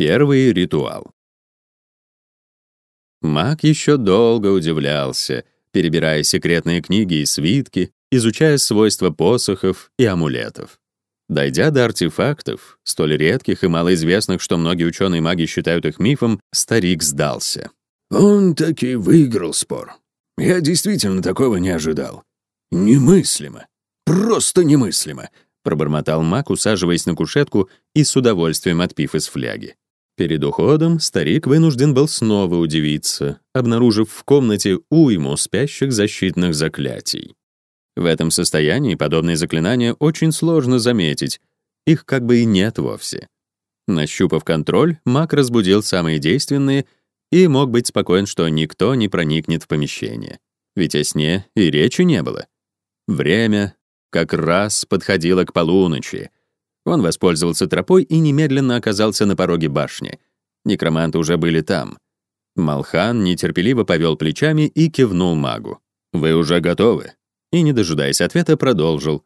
Первый ритуал. Маг еще долго удивлялся, перебирая секретные книги и свитки, изучая свойства посохов и амулетов. Дойдя до артефактов, столь редких и малоизвестных, что многие ученые-маги считают их мифом, старик сдался. Он таки выиграл спор. Я действительно такого не ожидал. Немыслимо. Просто немыслимо, пробормотал маг, усаживаясь на кушетку и с удовольствием отпив из фляги. Перед уходом старик вынужден был снова удивиться, обнаружив в комнате уйму спящих защитных заклятий. В этом состоянии подобные заклинания очень сложно заметить, их как бы и нет вовсе. Нащупав контроль, маг разбудил самые действенные и мог быть спокоен, что никто не проникнет в помещение. Ведь о сне и речи не было. Время как раз подходило к полуночи — он воспользовался тропой и немедленно оказался на пороге башни. Некроманты уже были там. Малхан нетерпеливо повел плечами и кивнул магу. «Вы уже готовы?» И, не дожидаясь ответа, продолжил.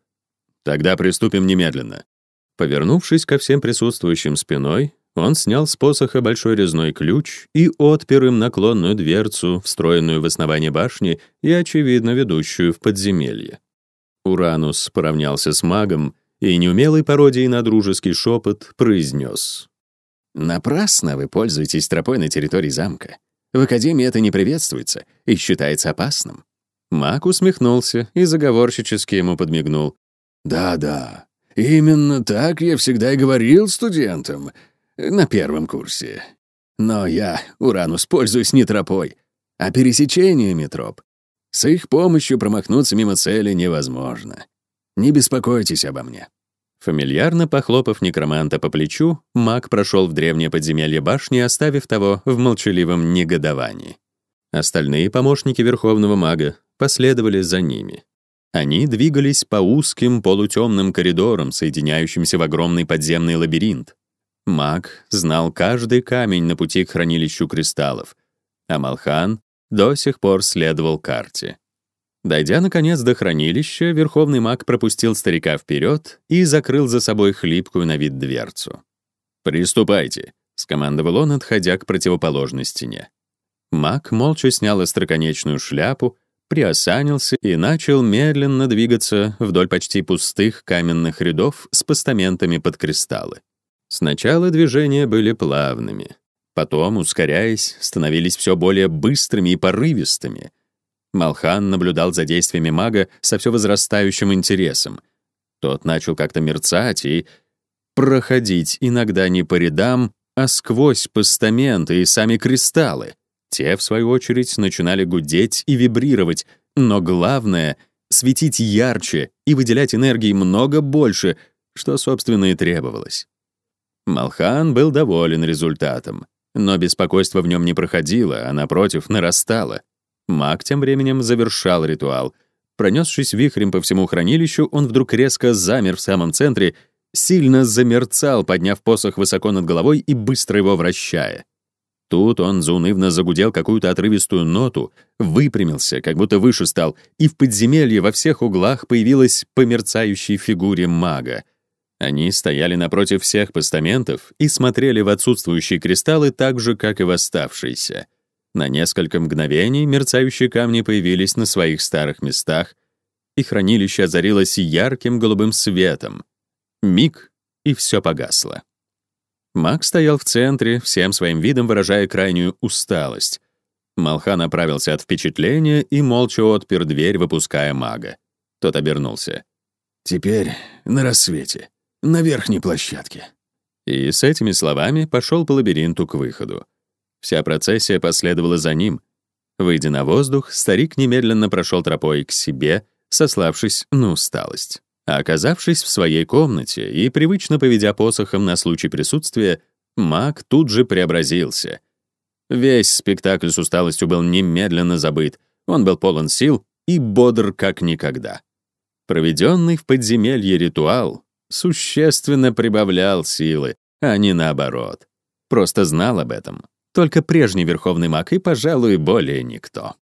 «Тогда приступим немедленно». Повернувшись ко всем присутствующим спиной, он снял с посоха большой резной ключ и отпер им наклонную дверцу, встроенную в основание башни и, очевидно, ведущую в подземелье. Уранус поравнялся с магом и неумелой пародией на дружеский шепот произнес. «Напрасно вы пользуетесь тропой на территории замка. В Академии это не приветствуется и считается опасным». Мак усмехнулся и заговорщически ему подмигнул. «Да-да, именно так я всегда и говорил студентам на первом курсе. Но я, Уранус, пользуюсь не тропой, а пересечениями троп. С их помощью промахнуться мимо цели невозможно. Не беспокойтесь обо мне». Фамильярно похлопав некроманта по плечу, маг прошел в древнее подземелье башни, оставив того в молчаливом негодовании. Остальные помощники верховного мага последовали за ними. Они двигались по узким полутемным коридорам, соединяющимся в огромный подземный лабиринт. Маг знал каждый камень на пути к хранилищу кристаллов, а Малхан до сих пор следовал карте. Дойдя, наконец, до хранилища, верховный маг пропустил старика вперед и закрыл за собой хлипкую на вид дверцу. «Приступайте», — скомандовал он, отходя к противоположной стене. Маг молча снял остроконечную шляпу, приосанился и начал медленно двигаться вдоль почти пустых каменных рядов с постаментами под кристаллы. Сначала движения были плавными, потом, ускоряясь, становились все более быстрыми и порывистыми — Малхан наблюдал за действиями мага со все возрастающим интересом. Тот начал как-то мерцать и проходить иногда не по рядам, а сквозь постаменты и сами кристаллы. Те, в свою очередь, начинали гудеть и вибрировать, но главное — светить ярче и выделять энергии много больше, что, собственно, и требовалось. Малхан был доволен результатом, но беспокойство в нем не проходило, а, напротив, нарастало — Маг тем временем завершал ритуал. Пронесшись вихрем по всему хранилищу, он вдруг резко замер в самом центре, сильно замерцал, подняв посох высоко над головой и быстро его вращая. Тут он заунывно загудел какую-то отрывистую ноту, выпрямился, как будто выше стал, и в подземелье во всех углах появилась по мерцающей фигуре мага. Они стояли напротив всех постаментов и смотрели в отсутствующие кристаллы так же, как и в оставшиеся. На несколько мгновений мерцающие камни появились на своих старых местах, и хранилище озарилось ярким голубым светом. Миг, и все погасло. Маг стоял в центре, всем своим видом выражая крайнюю усталость. Малхан оправился от впечатления и молча отпер дверь, выпуская мага. Тот обернулся. «Теперь на рассвете, на верхней площадке». И с этими словами пошел по лабиринту к выходу. Вся процессия последовала за ним. Выйдя на воздух, старик немедленно прошел тропой к себе, сославшись на усталость. А оказавшись в своей комнате и привычно поведя посохом на случай присутствия, маг тут же преобразился. Весь спектакль с усталостью был немедленно забыт, он был полон сил и бодр как никогда. Проведенный в подземелье ритуал существенно прибавлял силы, а не наоборот. Просто знал об этом только прежний верховный маг и, пожалуй, более никто.